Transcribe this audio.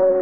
Oh.